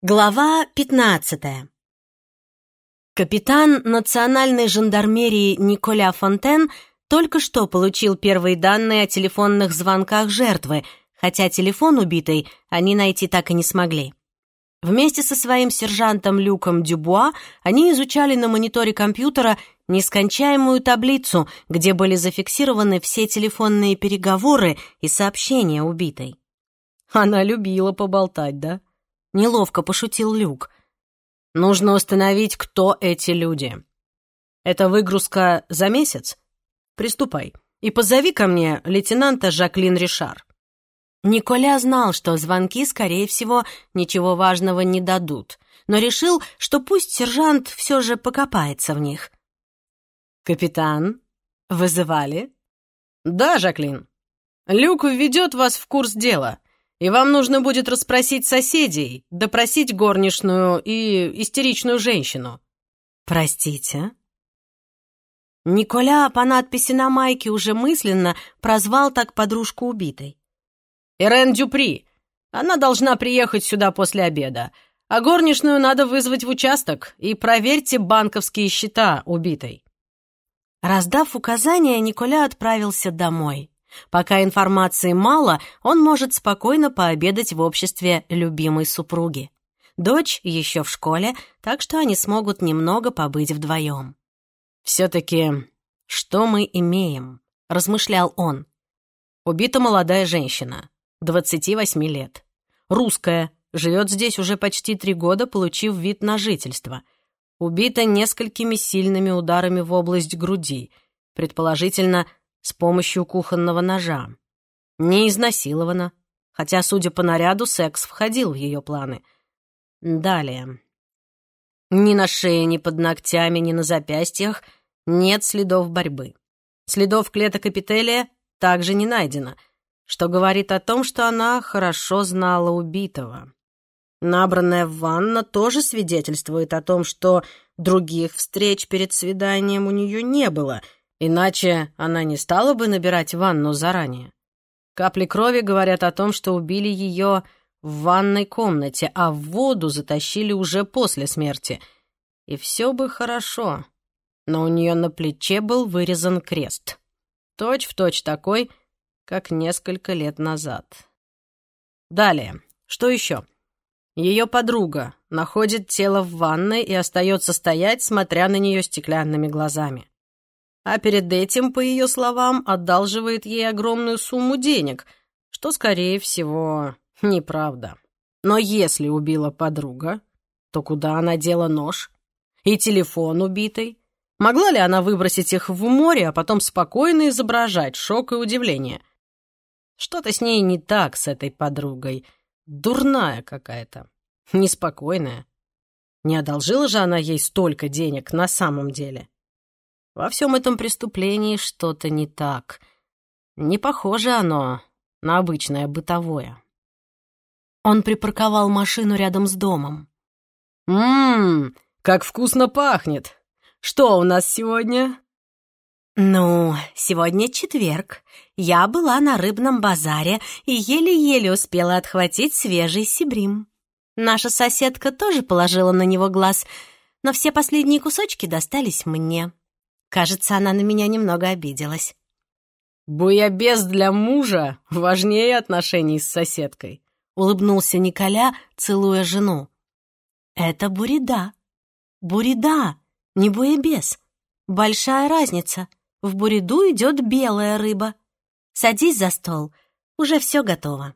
Глава 15 Капитан национальной жандармерии Николя Фонтен только что получил первые данные о телефонных звонках жертвы, хотя телефон убитой они найти так и не смогли. Вместе со своим сержантом Люком Дюбуа они изучали на мониторе компьютера нескончаемую таблицу, где были зафиксированы все телефонные переговоры и сообщения убитой. Она любила поболтать, да? Неловко пошутил Люк. Нужно установить, кто эти люди. Это выгрузка за месяц? Приступай. И позови ко мне лейтенанта Жаклин Ришар. Николя знал, что звонки, скорее всего, ничего важного не дадут, но решил, что пусть сержант все же покопается в них. «Капитан, вызывали?» «Да, Жаклин. Люк введет вас в курс дела и вам нужно будет расспросить соседей, допросить горничную и истеричную женщину». «Простите?» Николя по надписи на майке уже мысленно прозвал так подружку убитой. «Ирен Дюпри. Она должна приехать сюда после обеда, а горничную надо вызвать в участок и проверьте банковские счета убитой». Раздав указания, Николя отправился домой. Пока информации мало, он может спокойно пообедать в обществе любимой супруги. Дочь еще в школе, так что они смогут немного побыть вдвоем. «Все-таки что мы имеем?» — размышлял он. Убита молодая женщина, 28 лет. Русская, живет здесь уже почти три года, получив вид на жительство. Убита несколькими сильными ударами в область груди, предположительно, с помощью кухонного ножа. Не изнасилована, хотя, судя по наряду, секс входил в ее планы. Далее. Ни на шее, ни под ногтями, ни на запястьях нет следов борьбы. Следов клеток эпителия также не найдено, что говорит о том, что она хорошо знала убитого. Набранная ванна тоже свидетельствует о том, что других встреч перед свиданием у нее не было — Иначе она не стала бы набирать ванну заранее. Капли крови говорят о том, что убили ее в ванной комнате, а в воду затащили уже после смерти. И все бы хорошо, но у нее на плече был вырезан крест. Точь в точь такой, как несколько лет назад. Далее. Что еще? Ее подруга находит тело в ванной и остается стоять, смотря на нее стеклянными глазами а перед этим, по ее словам, одалживает ей огромную сумму денег, что, скорее всего, неправда. Но если убила подруга, то куда она дела нож? И телефон убитый? Могла ли она выбросить их в море, а потом спокойно изображать шок и удивление? Что-то с ней не так, с этой подругой. Дурная какая-то, неспокойная. Не одолжила же она ей столько денег на самом деле. Во всем этом преступлении что-то не так. Не похоже оно на обычное бытовое. Он припарковал машину рядом с домом. «Ммм, как вкусно пахнет! Что у нас сегодня?» «Ну, сегодня четверг. Я была на рыбном базаре и еле-еле успела отхватить свежий сибрим. Наша соседка тоже положила на него глаз, но все последние кусочки достались мне. Кажется, она на меня немного обиделась. «Буябес для мужа важнее отношений с соседкой», — улыбнулся Николя, целуя жену. «Это бурида. Бурида, не буябес. Большая разница. В буриду идет белая рыба. Садись за стол, уже все готово».